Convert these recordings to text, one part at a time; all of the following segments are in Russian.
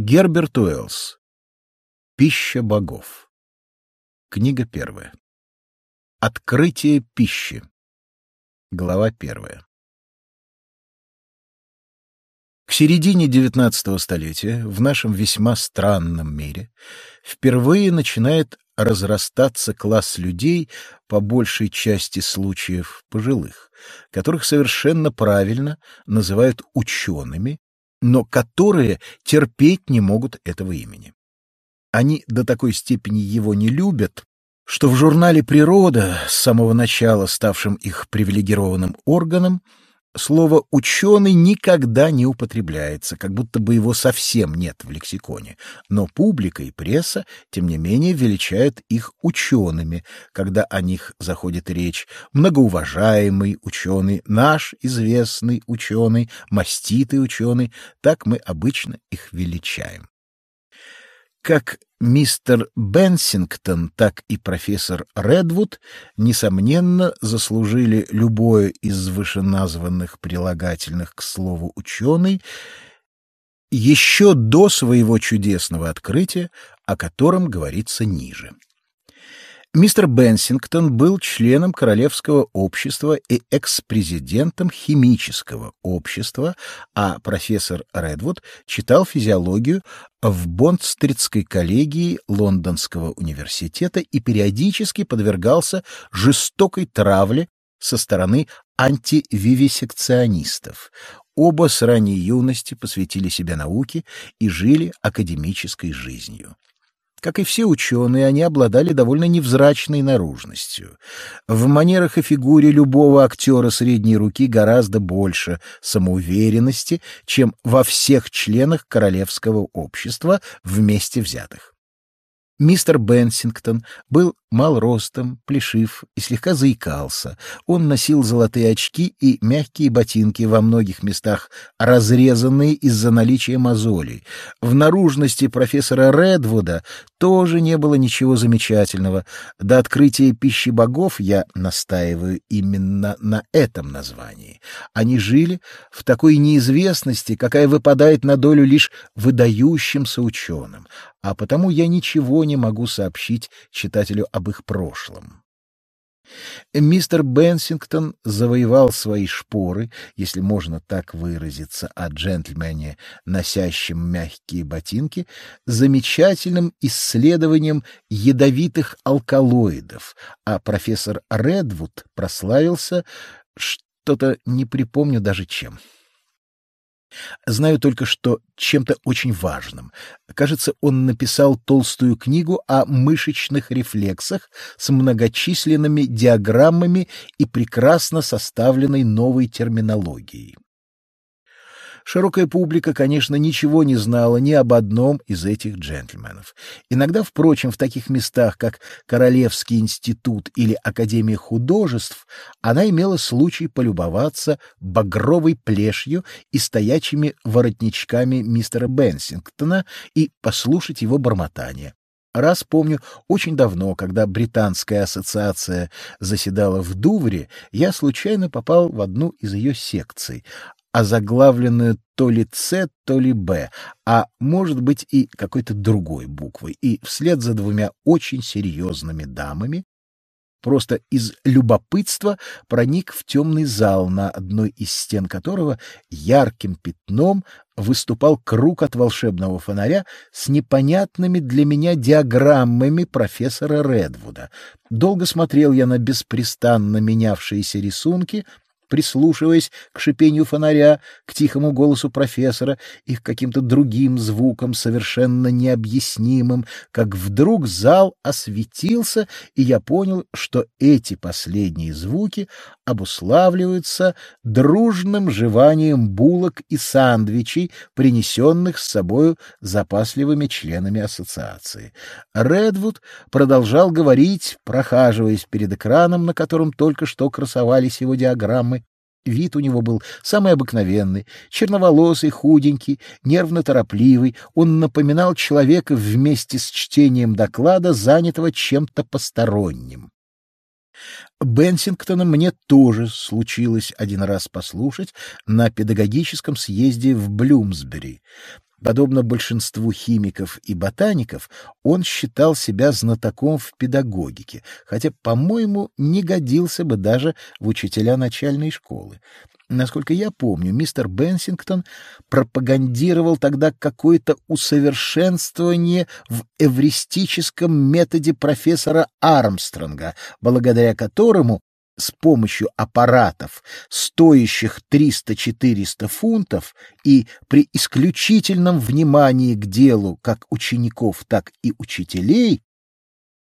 Герберт Уэллс. Пища богов. Книга первая. Открытие пищи. Глава первая. К середине XIX столетия в нашем весьма странном мире впервые начинает разрастаться класс людей, по большей части случаев пожилых, которых совершенно правильно называют учеными но которые терпеть не могут этого имени. Они до такой степени его не любят, что в журнале «Природа», с самого начала ставшим их привилегированным органом, слово «ученый» никогда не употребляется, как будто бы его совсем нет в лексиконе, но публика и пресса, тем не менее, величают их учеными, когда о них заходит речь. Многоуважаемый ученый, наш известный ученый, маститый ученый, так мы обычно их величаем. Как мистер Бенсингтон, так и профессор Редвуд, несомненно, заслужили любое из вышеназванных прилагательных к слову «ученый» еще до своего чудесного открытия, о котором говорится ниже. Мистер Бенсингтон был членом Королевского общества и экс-президентом химического общества, а профессор Редвуд читал физиологию в Бондстритской коллегии Лондонского университета и периодически подвергался жестокой травле со стороны антививисекционистов. Оба с ранней юности посвятили себя науке и жили академической жизнью. Как и все ученые, они обладали довольно невзрачной наружностью. В манерах и фигуре любого актера средней руки гораздо больше самоуверенности, чем во всех членах королевского общества вместе взятых. Мистер Бенсингтон был мал ростом, плешив и слегка заикался. Он носил золотые очки и мягкие ботинки во многих местах, разрезанные из-за наличия мозолей. В наружности профессора Редвуда тоже не было ничего замечательного. До открытия пищи богов я настаиваю именно на этом названии. Они жили в такой неизвестности, какая выпадает на долю лишь выдающимся ученым, а потому я ничего не могу сообщить читателю об их прошлом. Мистер Бенсингтон завоевал свои шпоры, если можно так выразиться о джентльмене, носящем мягкие ботинки, замечательным исследованием ядовитых алкалоидов, а профессор Редвуд прославился что-то не припомню даже чем. Знаю только, что чем-то очень важным. Кажется, он написал толстую книгу о мышечных рефлексах с многочисленными диаграммами и прекрасно составленной новой терминологией. Широкая публика, конечно, ничего не знала ни об одном из этих джентльменов. Иногда, впрочем, в таких местах, как Королевский институт или Академия художеств, она имела случай полюбоваться багровой плешью и стоячими воротничками мистера Бенсингтона и послушать его бормотание. Раз помню, очень давно, когда британская ассоциация заседала в Дувре, я случайно попал в одну из ее секций озаглавленную то ли «С», то ли «Б», а может быть и какой-то другой буквой, и вслед за двумя очень серьезными дамами просто из любопытства проник в темный зал, на одной из стен которого ярким пятном выступал круг от волшебного фонаря с непонятными для меня диаграммами профессора Редвуда. Долго смотрел я на беспрестанно менявшиеся рисунки — прислушиваясь к шипению фонаря, к тихому голосу профессора и к каким-то другим звукам, совершенно необъяснимым, как вдруг зал осветился, и я понял, что эти последние звуки обуславливаются дружным жеванием булок и сандвичей, принесенных с собою запасливыми членами ассоциации. Редвуд продолжал говорить, прохаживаясь перед экраном, на котором только что красовались его диаграммы, Вид у него был самый обыкновенный, черноволосый, худенький, нервно-торопливый. Он напоминал человека вместе с чтением доклада, занятого чем-то посторонним. Бенсингтона мне тоже случилось один раз послушать на педагогическом съезде в Блюмсбери. Подобно большинству химиков и ботаников, он считал себя знатоком в педагогике, хотя, по-моему, не годился бы даже в учителя начальной школы. Насколько я помню, мистер Бенсингтон пропагандировал тогда какое-то усовершенствование в эвристическом методе профессора Армстронга, благодаря которому с помощью аппаратов, стоящих 300-400 фунтов, и при исключительном внимании к делу как учеников, так и учителей,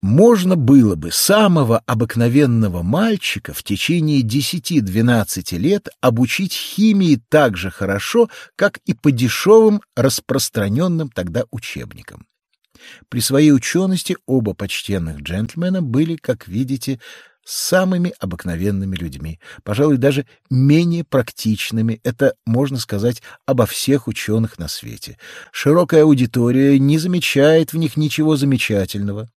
можно было бы самого обыкновенного мальчика в течение 10-12 лет обучить химии так же хорошо, как и по дешевым распространенным тогда учебникам. При своей учености оба почтенных джентльмена были, как видите, самыми обыкновенными людьми, пожалуй, даже менее практичными, это можно сказать обо всех ученых на свете. Широкая аудитория не замечает в них ничего замечательного,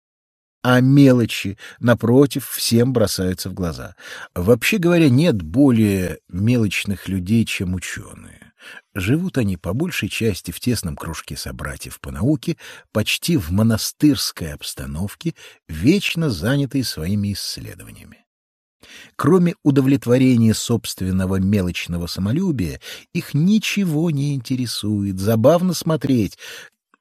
а мелочи, напротив, всем бросаются в глаза. Вообще говоря, нет более мелочных людей, чем ученые. Живут они по большей части в тесном кружке собратьев по науке, почти в монастырской обстановке, вечно занятые своими исследованиями. Кроме удовлетворения собственного мелочного самолюбия, их ничего не интересует. Забавно смотреть,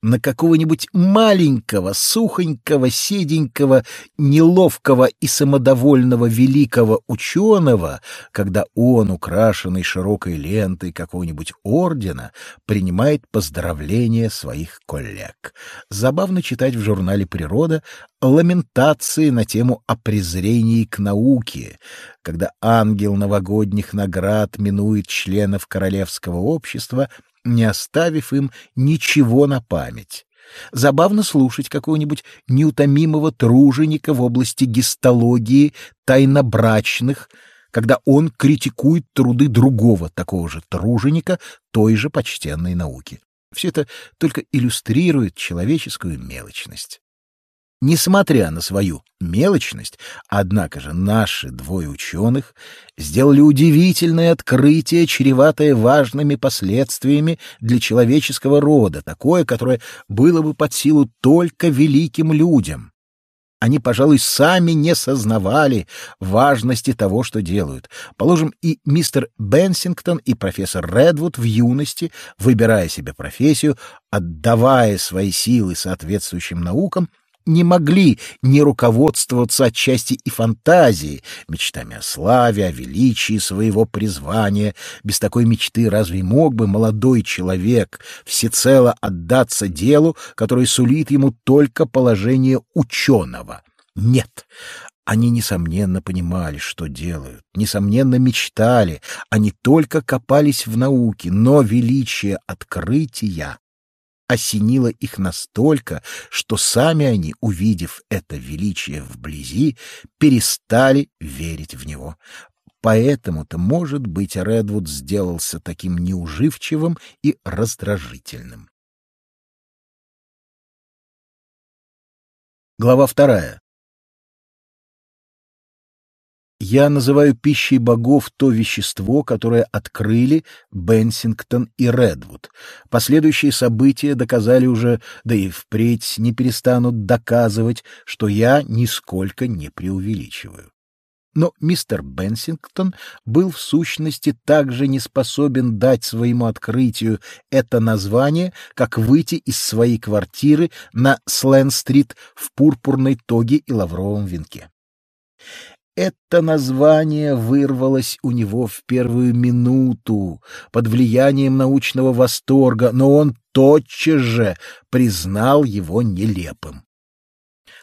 на какого-нибудь маленького, сухонького, седенького, неловкого и самодовольного великого ученого, когда он, украшенный широкой лентой какого-нибудь ордена, принимает поздравления своих коллег. Забавно читать в журнале «Природа» ламентации на тему о презрении к науке, когда ангел новогодних наград минует членов королевского общества — не оставив им ничего на память. Забавно слушать какого-нибудь неутомимого труженика в области гистологии тайнобрачных, когда он критикует труды другого такого же труженика той же почтенной науки. Все это только иллюстрирует человеческую мелочность. Несмотря на свою мелочность, однако же наши двое ученых сделали удивительное открытие, чреватое важными последствиями для человеческого рода, такое, которое было бы под силу только великим людям. Они, пожалуй, сами не сознавали важности того, что делают. Положим, и мистер Бенсингтон, и профессор Редвуд в юности, выбирая себе профессию, отдавая свои силы соответствующим наукам, не могли не руководствоваться отчасти и фантазией, мечтами о славе, о величии своего призвания. Без такой мечты разве мог бы молодой человек всецело отдаться делу, которое сулит ему только положение ученого? Нет, они, несомненно, понимали, что делают, несомненно, мечтали, они только копались в науке, но величие открытия осенило их настолько, что сами они, увидев это величие вблизи, перестали верить в него. Поэтому-то, может быть, Редвуд сделался таким неуживчивым и раздражительным. Глава вторая. Я называю пищей богов то вещество, которое открыли Бенсингтон и Редвуд. Последующие события доказали уже, да и впредь не перестанут доказывать, что я нисколько не преувеличиваю. Но мистер Бенсингтон был в сущности также не способен дать своему открытию это название, как выйти из своей квартиры на Слен-стрит в пурпурной тоге и лавровом венке. Это название вырвалось у него в первую минуту под влиянием научного восторга, но он тотчас же признал его нелепым.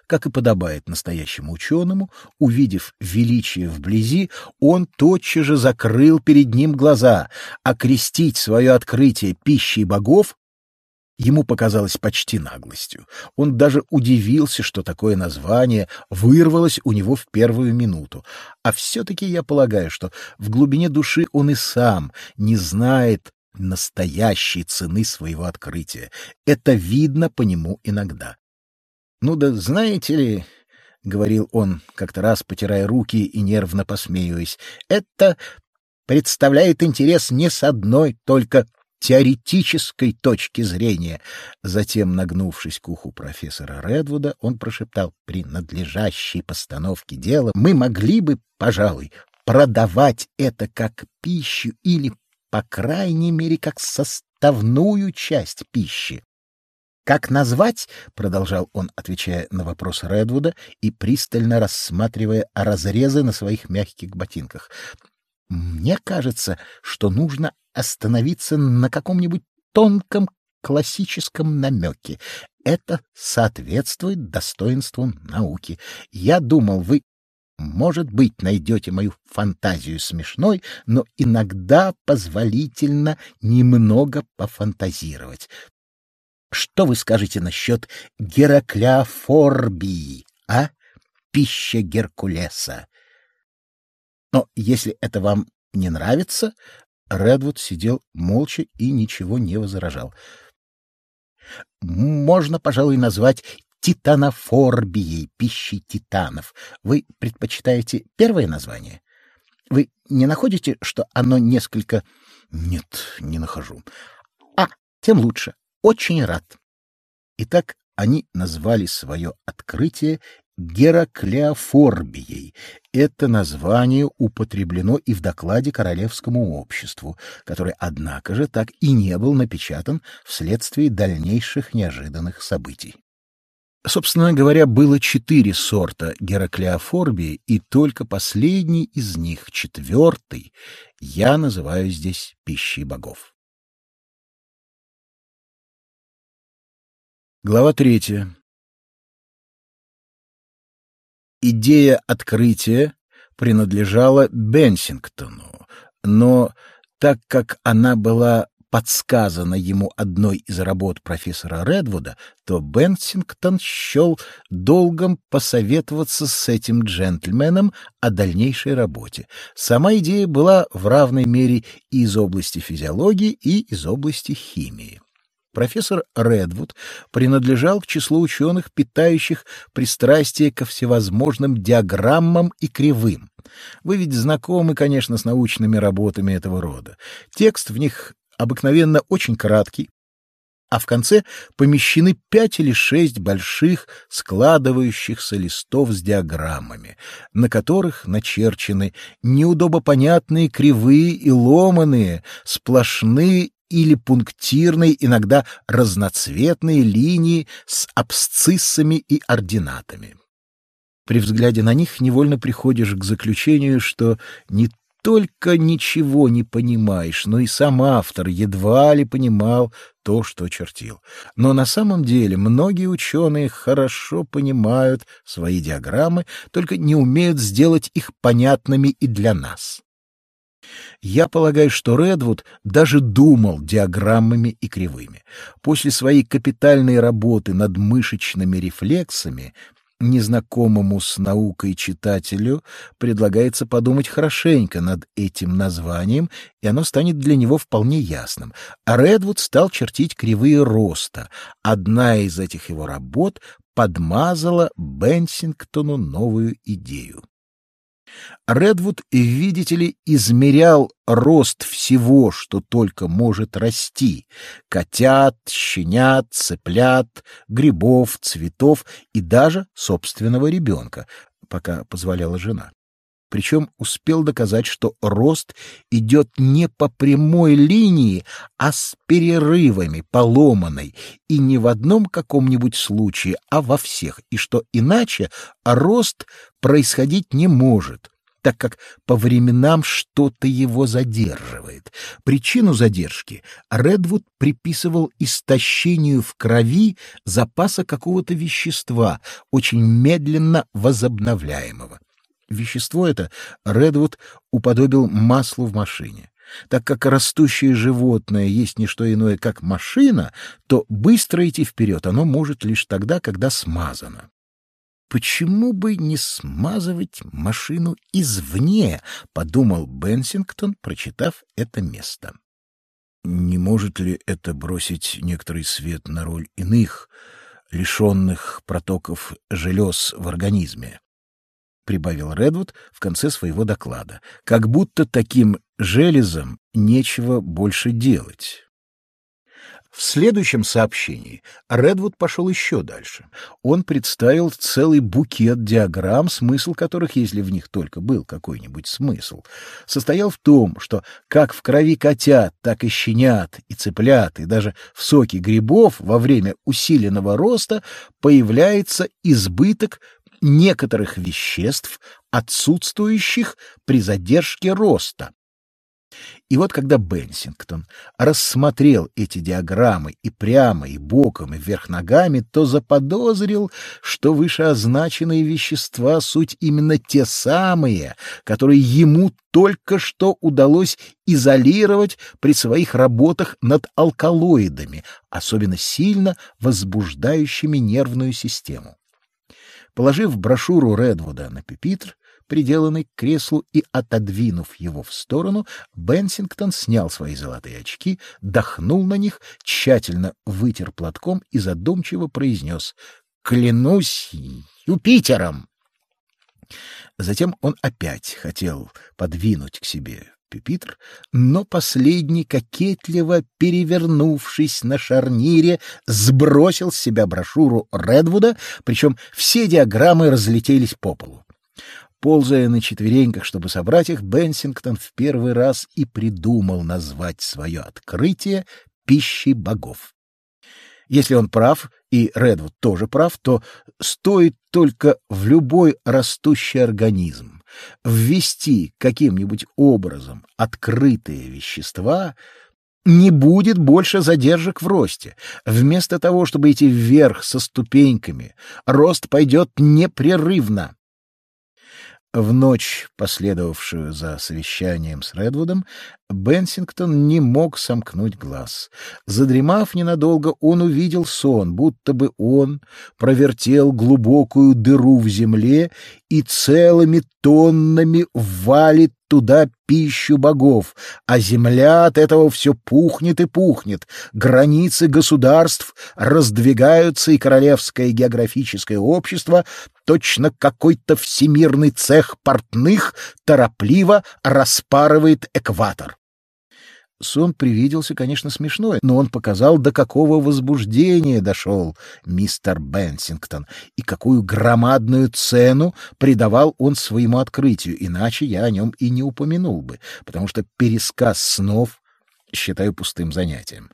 Как и подобает настоящему ученому, увидев величие вблизи, он тотчас же закрыл перед ним глаза, окрестить свое открытие пищей богов Ему показалось почти наглостью. Он даже удивился, что такое название вырвалось у него в первую минуту. А все-таки я полагаю, что в глубине души он и сам не знает настоящей цены своего открытия. Это видно по нему иногда. «Ну да знаете ли...» — говорил он, как-то раз потирая руки и нервно посмеиваясь, — это представляет интерес не с одной только теоретической точки зрения. Затем, нагнувшись к уху профессора Редвуда, он прошептал, при надлежащей постановке дела мы могли бы, пожалуй, продавать это как пищу или, по крайней мере, как составную часть пищи. Как назвать? продолжал он, отвечая на вопрос Редвуда и пристально рассматривая разрезы на своих мягких ботинках. Мне кажется, что нужно остановиться на каком-нибудь тонком классическом намеке. Это соответствует достоинству науки. Я думал, вы, может быть, найдете мою фантазию смешной, но иногда позволительно немного пофантазировать. Что вы скажете насчет Гераклеофорбии, а? Пища Геркулеса. Но если это вам не нравится, Редвуд сидел молча и ничего не возражал. Можно, пожалуй, назвать титанофорбией, пищей титанов. Вы предпочитаете первое название? Вы не находите, что оно несколько... Нет, не нахожу. А, тем лучше очень рад. Итак, они назвали свое открытие Гераклеофорбией. Это название употреблено и в докладе Королевскому обществу, который, однако же, так и не был напечатан вследствие дальнейших неожиданных событий. Собственно говоря, было четыре сорта Гераклеофорбии, и только последний из них, четвертый, я называю здесь пищей богов. Глава третья. Идея открытия принадлежала Бенсингтону, но так как она была подсказана ему одной из работ профессора Редвуда, то Бенсингтон счел долгом посоветоваться с этим джентльменом о дальнейшей работе. Сама идея была в равной мере и из области физиологии, и из области химии. Профессор Редвуд принадлежал к числу ученых, питающих пристрастие ко всевозможным диаграммам и кривым. Вы ведь знакомы, конечно, с научными работами этого рода. Текст в них обыкновенно очень краткий, а в конце помещены пять или шесть больших складывающихся листов с диаграммами, на которых начерчены неудобопонятные кривые и ломаные, сплошные или пунктирные, иногда разноцветные линии с абсциссами и ординатами. При взгляде на них невольно приходишь к заключению, что не только ничего не понимаешь, но и сам автор едва ли понимал то, что чертил. Но на самом деле многие ученые хорошо понимают свои диаграммы, только не умеют сделать их понятными и для нас. Я полагаю, что Редвуд даже думал диаграммами и кривыми. После своей капитальной работы над мышечными рефлексами незнакомому с наукой читателю предлагается подумать хорошенько над этим названием, и оно станет для него вполне ясным. А Редвуд стал чертить кривые роста. Одна из этих его работ подмазала Бенсингтону новую идею. Редвуд, видите ли, измерял рост всего, что только может расти — котят, щенят, цыплят, грибов, цветов и даже собственного ребенка, пока позволяла жена. Причем успел доказать, что рост идет не по прямой линии, а с перерывами, поломанной, и не в одном каком-нибудь случае, а во всех, и что иначе рост происходить не может так как по временам что-то его задерживает. Причину задержки Редвуд приписывал истощению в крови запаса какого-то вещества, очень медленно возобновляемого. Вещество это Редвуд уподобил маслу в машине. Так как растущее животное есть не что иное, как машина, то быстро идти вперед оно может лишь тогда, когда смазано. Почему бы не смазывать машину извне, подумал Бенсингтон, прочитав это место. Не может ли это бросить некоторый свет на роль иных, лишенных протоков желез в организме? Прибавил Редвуд в конце своего доклада, как будто таким железам нечего больше делать. В следующем сообщении Редвуд пошел еще дальше. Он представил целый букет диаграмм, смысл которых, если в них только был какой-нибудь смысл, состоял в том, что как в крови котят, так и щенят, и цыплят, и даже в соке грибов во время усиленного роста появляется избыток некоторых веществ, отсутствующих при задержке роста. И вот когда Бенсингтон рассмотрел эти диаграммы и прямо, и боком, и вверх ногами, то заподозрил, что вышеозначенные вещества — суть именно те самые, которые ему только что удалось изолировать при своих работах над алкалоидами, особенно сильно возбуждающими нервную систему. Положив брошюру Редвуда на пепитр, приделанный к креслу, и, отодвинув его в сторону, Бенсингтон снял свои золотые очки, дохнул на них, тщательно вытер платком и задумчиво произнес «Клянусь Юпитером!». Затем он опять хотел подвинуть к себе пюпитр, но последний, кокетливо перевернувшись на шарнире, сбросил с себя брошюру Редвуда, причем все диаграммы разлетелись по полу. Ползая на четвереньках, чтобы собрать их, Бенсингтон в первый раз и придумал назвать свое открытие «пищей богов». Если он прав, и Редвуд тоже прав, то стоит только в любой растущий организм ввести каким-нибудь образом открытые вещества, не будет больше задержек в росте. Вместо того, чтобы идти вверх со ступеньками, рост пойдет непрерывно. В ночь, последовавшую за совещанием с Редвудом, Бенсингтон не мог сомкнуть глаз. Задремав ненадолго, он увидел сон, будто бы он провертел глубокую дыру в земле и целыми тоннами валит туда пищу богов, а земля от этого все пухнет и пухнет, границы государств раздвигаются, и королевское географическое общество, точно какой-то всемирный цех портных, торопливо распарывает экватор. Сон привиделся, конечно, смешной, но он показал, до какого возбуждения дошел мистер Бенсингтон и какую громадную цену придавал он своему открытию, иначе я о нем и не упомянул бы, потому что пересказ снов считаю пустым занятием.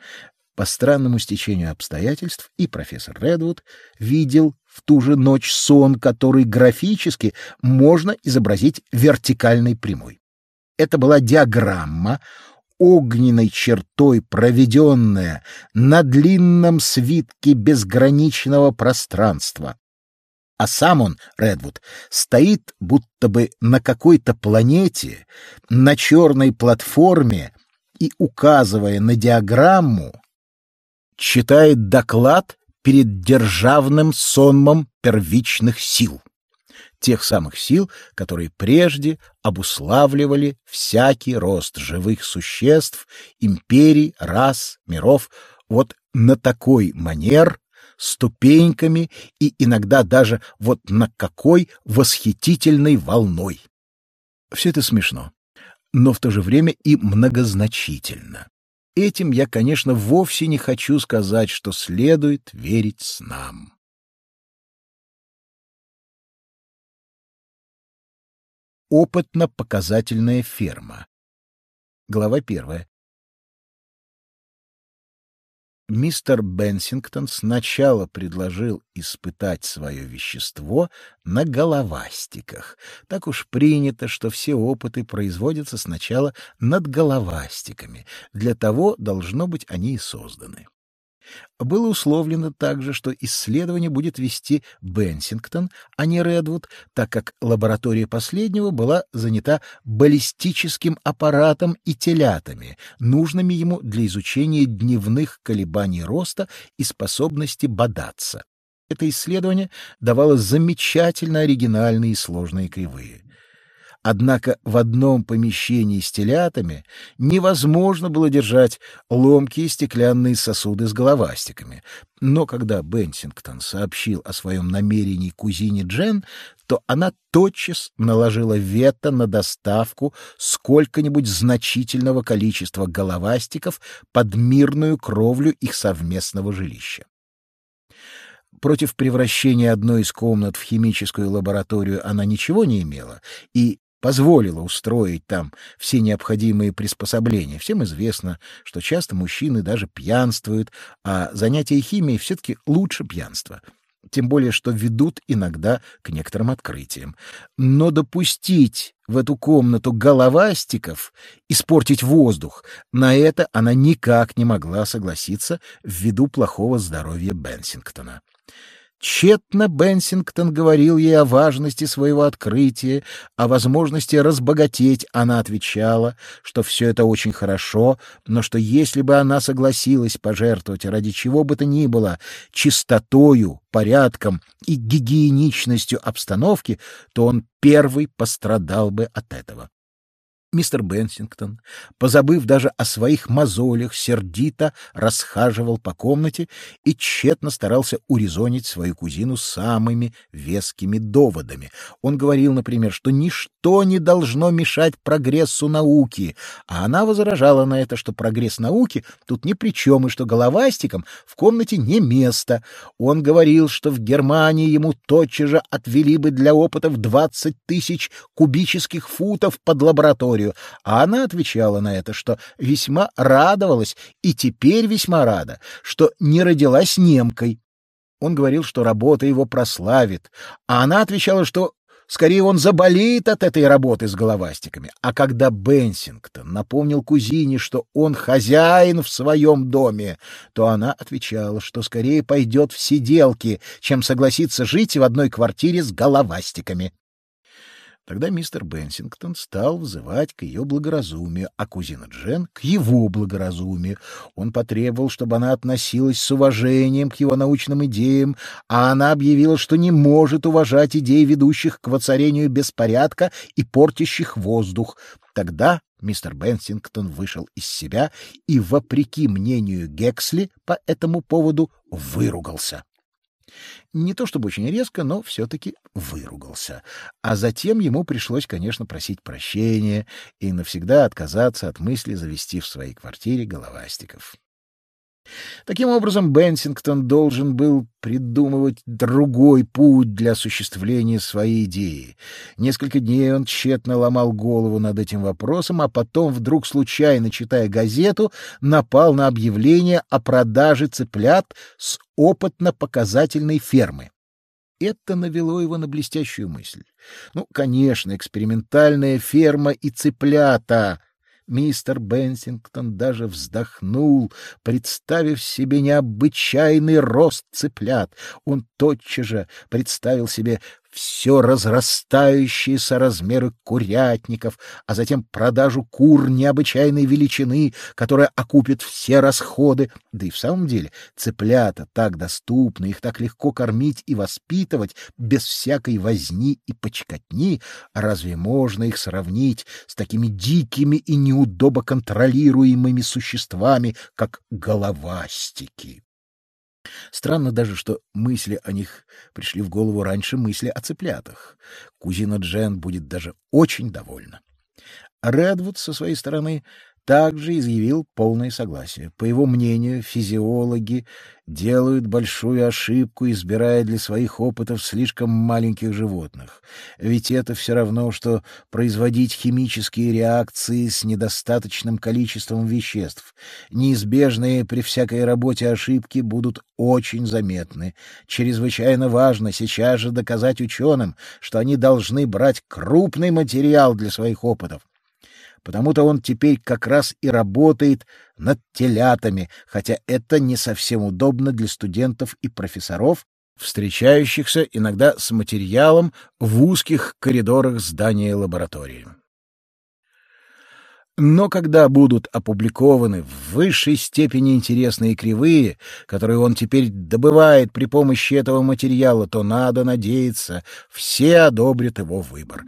По странному стечению обстоятельств и профессор Редвуд видел в ту же ночь сон, который графически можно изобразить вертикальной прямой. Это была диаграмма, огненной чертой проведенная на длинном свитке безграничного пространства. А сам он, Редвуд, стоит будто бы на какой-то планете, на черной платформе и, указывая на диаграмму, читает доклад перед державным сонмом первичных сил тех самых сил, которые прежде обуславливали всякий рост живых существ, империй, рас, миров, вот на такой манер, ступеньками и иногда даже вот на какой восхитительной волной. Все это смешно, но в то же время и многозначительно. Этим я, конечно, вовсе не хочу сказать, что следует верить снам. Опытно-показательная ферма. Глава первая. Мистер Бенсингтон сначала предложил испытать свое вещество на головастиках. Так уж принято, что все опыты производятся сначала над головастиками. Для того, должно быть, они и созданы. Было условлено также, что исследование будет вести Бенсингтон, а не Редвуд, так как лаборатория последнего была занята баллистическим аппаратом и телятами, нужными ему для изучения дневных колебаний роста и способности бодаться. Это исследование давало замечательно оригинальные и сложные кривые. Однако в одном помещении с телятами невозможно было держать ломкие стеклянные сосуды с головастиками. Но когда Бенсингтон сообщил о своем намерении кузине Джен, то она тотчас наложила вето на доставку сколько-нибудь значительного количества головастиков под мирную кровлю их совместного жилища. Против превращения одной из комнат в химическую лабораторию она ничего не имела и позволила устроить там все необходимые приспособления. Всем известно, что часто мужчины даже пьянствуют, а занятия химией все-таки лучше пьянства. Тем более, что ведут иногда к некоторым открытиям. Но допустить в эту комнату головастиков, испортить воздух, на это она никак не могла согласиться ввиду плохого здоровья Бенсингтона. Тщетно Бенсингтон говорил ей о важности своего открытия, о возможности разбогатеть. Она отвечала, что все это очень хорошо, но что если бы она согласилась пожертвовать ради чего бы то ни было чистотою, порядком и гигиеничностью обстановки, то он первый пострадал бы от этого. Мистер Бенсингтон, позабыв даже о своих мозолях, сердито расхаживал по комнате и тщетно старался урезонить свою кузину самыми вескими доводами. Он говорил, например, что ничто не должно мешать прогрессу науки, а она возражала на это, что прогресс науки тут ни при чем, и что головастикам в комнате не место. Он говорил, что в Германии ему тотчас же отвели бы для опытов двадцать тысяч кубических футов под лабораторию, историю, а она отвечала на это, что весьма радовалась и теперь весьма рада, что не родилась немкой. Он говорил, что работа его прославит, а она отвечала, что Скорее он заболеет от этой работы с головастиками. А когда Бенсингтон напомнил кузине, что он хозяин в своем доме, то она отвечала, что скорее пойдет в сиделки, чем согласится жить в одной квартире с головастиками. Тогда мистер Бенсингтон стал взывать к ее благоразумию, а кузина Джен — к его благоразумию. Он потребовал, чтобы она относилась с уважением к его научным идеям, а она объявила, что не может уважать идеи, ведущих к воцарению беспорядка и портящих воздух. Тогда мистер Бенсингтон вышел из себя и, вопреки мнению Гексли по этому поводу, выругался. Не то чтобы очень резко, но все-таки выругался. А затем ему пришлось, конечно, просить прощения и навсегда отказаться от мысли завести в своей квартире головастиков. Таким образом, Бенсингтон должен был придумывать другой путь для осуществления своей идеи. Несколько дней он тщетно ломал голову над этим вопросом, а потом, вдруг случайно читая газету, напал на объявление о продаже цыплят с опытно-показательной фермы. Это навело его на блестящую мысль. Ну, конечно, экспериментальная ферма и цыплята Мистер Бенсингтон даже вздохнул, представив себе необычайный рост цыплят. Он тотчас же представил себе все разрастающиеся размеры курятников, а затем продажу кур необычайной величины, которая окупит все расходы. Да и в самом деле цыплята так доступны, их так легко кормить и воспитывать без всякой возни и почкотни. Разве можно их сравнить с такими дикими и неудобо контролируемыми существами, как головастики? Странно даже, что мысли о них пришли в голову раньше мысли о цыплятах. Кузина Джен будет даже очень довольна. Редвуд со своей стороны также изъявил полное согласие. По его мнению, физиологи делают большую ошибку, избирая для своих опытов слишком маленьких животных. Ведь это все равно, что производить химические реакции с недостаточным количеством веществ. Неизбежные при всякой работе ошибки будут очень заметны. Чрезвычайно важно сейчас же доказать ученым, что они должны брать крупный материал для своих опытов потому-то он теперь как раз и работает над телятами, хотя это не совсем удобно для студентов и профессоров, встречающихся иногда с материалом в узких коридорах здания лаборатории. Но когда будут опубликованы в высшей степени интересные кривые, которые он теперь добывает при помощи этого материала, то надо надеяться, все одобрят его выбор.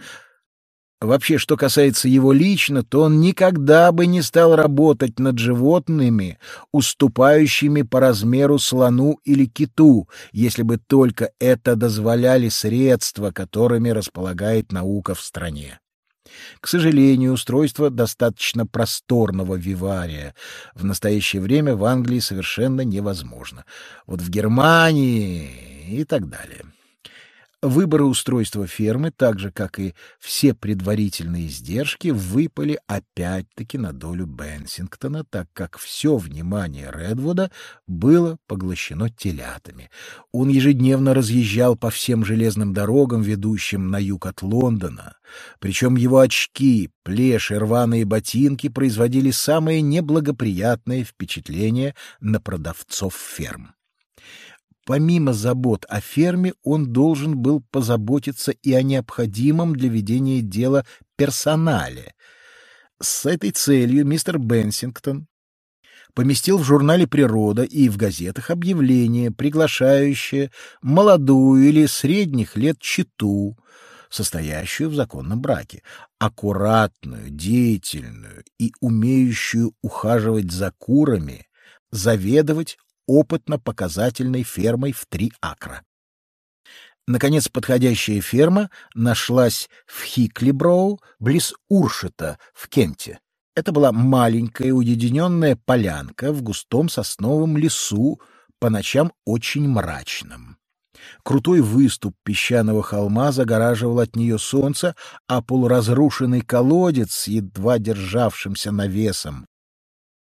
Вообще, что касается его лично, то он никогда бы не стал работать над животными, уступающими по размеру слону или киту, если бы только это дозволяли средства, которыми располагает наука в стране. К сожалению, устройство достаточно просторного вивария в настоящее время в Англии совершенно невозможно. Вот в Германии и так далее. Выборы устройства фермы, так же, как и все предварительные издержки, выпали опять-таки на долю Бенсингтона, так как все внимание Редвуда было поглощено телятами. Он ежедневно разъезжал по всем железным дорогам, ведущим на юг от Лондона. Причем его очки, плешь рваные ботинки производили самое неблагоприятное впечатление на продавцов ферм. Помимо забот о ферме, он должен был позаботиться и о необходимом для ведения дела персонале. С этой целью мистер Бенсингтон поместил в журнале «Природа» и в газетах объявление, приглашающее молодую или средних лет читу, состоящую в законном браке, аккуратную, деятельную и умеющую ухаживать за курами, заведовать опытно-показательной фермой в три акра. Наконец, подходящая ферма нашлась в Хиклиброу, близ Уршета, в Кенте. Это была маленькая уединенная полянка в густом сосновом лесу, по ночам очень мрачном. Крутой выступ песчаного холма загораживал от нее солнце, а полуразрушенный колодец едва державшимся навесом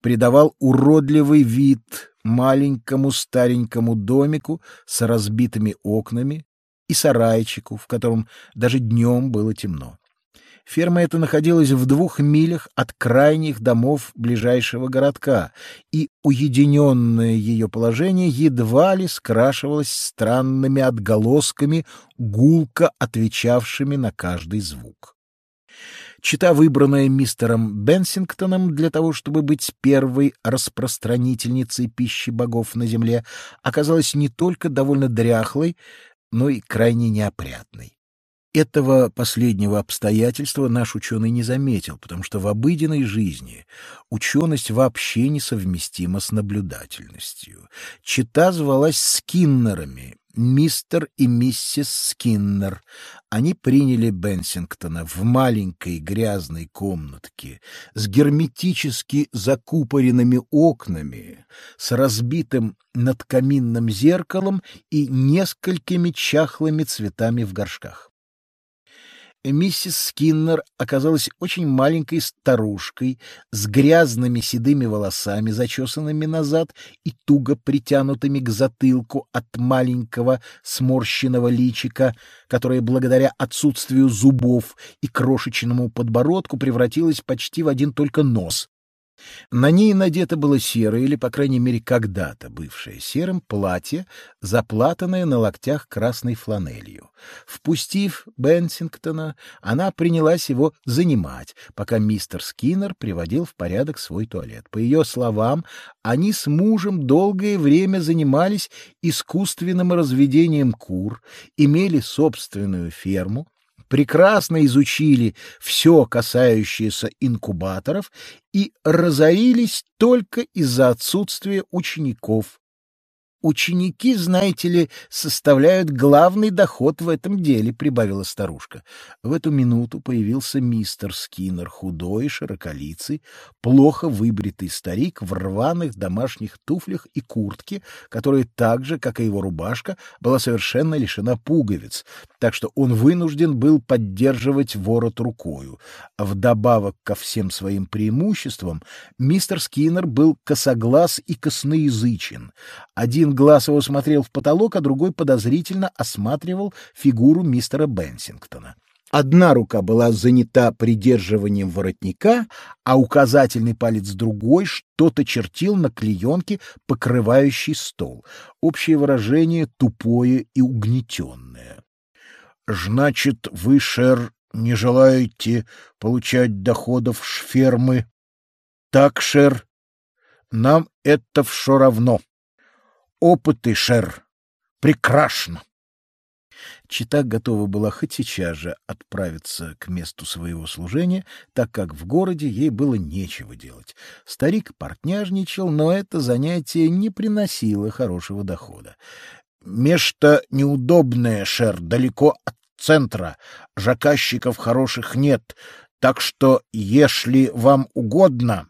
придавал уродливый вид маленькому старенькому домику с разбитыми окнами и сарайчику, в котором даже днем было темно. Ферма эта находилась в двух милях от крайних домов ближайшего городка, и уединенное ее положение едва ли скрашивалось странными отголосками, гулко отвечавшими на каждый звук. Чита, выбранная мистером Бенсингтоном для того, чтобы быть первой распространительницей пищи богов на земле, оказалась не только довольно дряхлой, но и крайне неопрятной. Этого последнего обстоятельства наш ученый не заметил, потому что в обыденной жизни ученость вообще несовместима с наблюдательностью. Чита звалась Скиннерами, мистер и миссис Скиннер. Они приняли Бенсингтона в маленькой грязной комнатке с герметически закупоренными окнами, с разбитым над каминным зеркалом и несколькими чахлыми цветами в горшках. Миссис Скиннер оказалась очень маленькой старушкой с грязными седыми волосами, зачесанными назад и туго притянутыми к затылку от маленького сморщенного личика, которое благодаря отсутствию зубов и крошечному подбородку превратилось почти в один только нос. На ней надето было серое, или, по крайней мере, когда-то бывшее серым, платье, заплатанное на локтях красной фланелью. Впустив Бенсингтона, она принялась его занимать, пока мистер Скиннер приводил в порядок свой туалет. По ее словам, они с мужем долгое время занимались искусственным разведением кур, имели собственную ферму, прекрасно изучили все, касающееся инкубаторов, и разорились только из-за отсутствия учеников, Ученики, знаете ли, составляют главный доход в этом деле, прибавила старушка. В эту минуту появился мистер Скиннер, худой, широколицый, плохо выбритый старик в рваных домашних туфлях и куртке, которая так же, как и его рубашка, была совершенно лишена пуговиц, так что он вынужден был поддерживать ворот рукою. Вдобавок ко всем своим преимуществам, мистер Скиннер был косоглаз и косноязычен. Один один глаз его смотрел в потолок, а другой подозрительно осматривал фигуру мистера Бенсингтона. Одна рука была занята придерживанием воротника, а указательный палец другой что-то чертил на клеенке, покрывающей стол. Общее выражение тупое и угнетенное. «Значит, вы, Шер, не желаете получать доходов шфермы?» «Так, Шер, нам это все равно» опыты, Шер. Прекрасно. Чита готова была хоть сейчас же отправиться к месту своего служения, так как в городе ей было нечего делать. Старик портняжничал, но это занятие не приносило хорошего дохода. Место неудобное, шер, далеко от центра. Заказчиков хороших нет, так что, если вам угодно...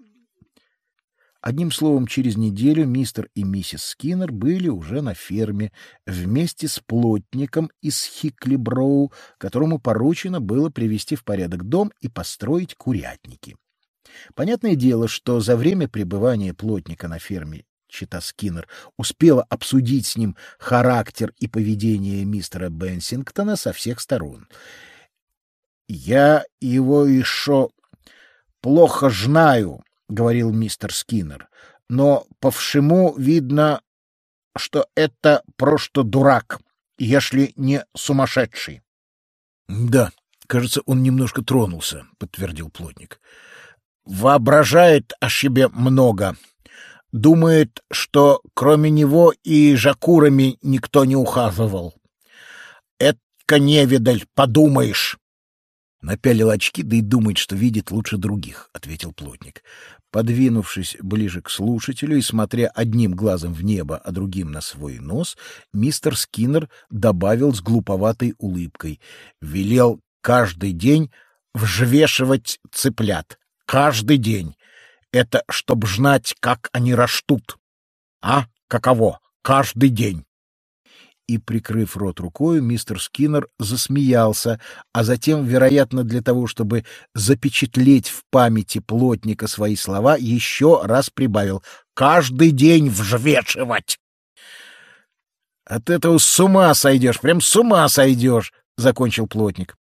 Одним словом, через неделю мистер и миссис Скиннер были уже на ферме вместе с плотником из Хиклиброу, которому поручено было привести в порядок дом и построить курятники. Понятное дело, что за время пребывания плотника на ферме чита Скиннер, успела обсудить с ним характер и поведение мистера Бенсингтона со всех сторон. «Я его еще плохо знаю», — говорил мистер Скиннер, «но по всему видно, что это просто дурак, если не сумасшедший». «Да, кажется, он немножко тронулся», — подтвердил плотник. «Воображает о себе много», Думает, что кроме него и жакурами никто не ухаживал. Это невидаль, подумаешь. Напялил очки, да и думает, что видит лучше других, — ответил плотник. Подвинувшись ближе к слушателю и смотря одним глазом в небо, а другим на свой нос, мистер Скиннер добавил с глуповатой улыбкой. Велел каждый день взвешивать цыплят. Каждый день. Это чтоб знать, как они растут. А каково? Каждый день. И, прикрыв рот рукой, мистер Скиннер засмеялся, а затем, вероятно, для того, чтобы запечатлеть в памяти плотника свои слова, еще раз прибавил «каждый день взвешивать». «От этого с ума сойдешь, прям с ума сойдешь», — закончил плотник.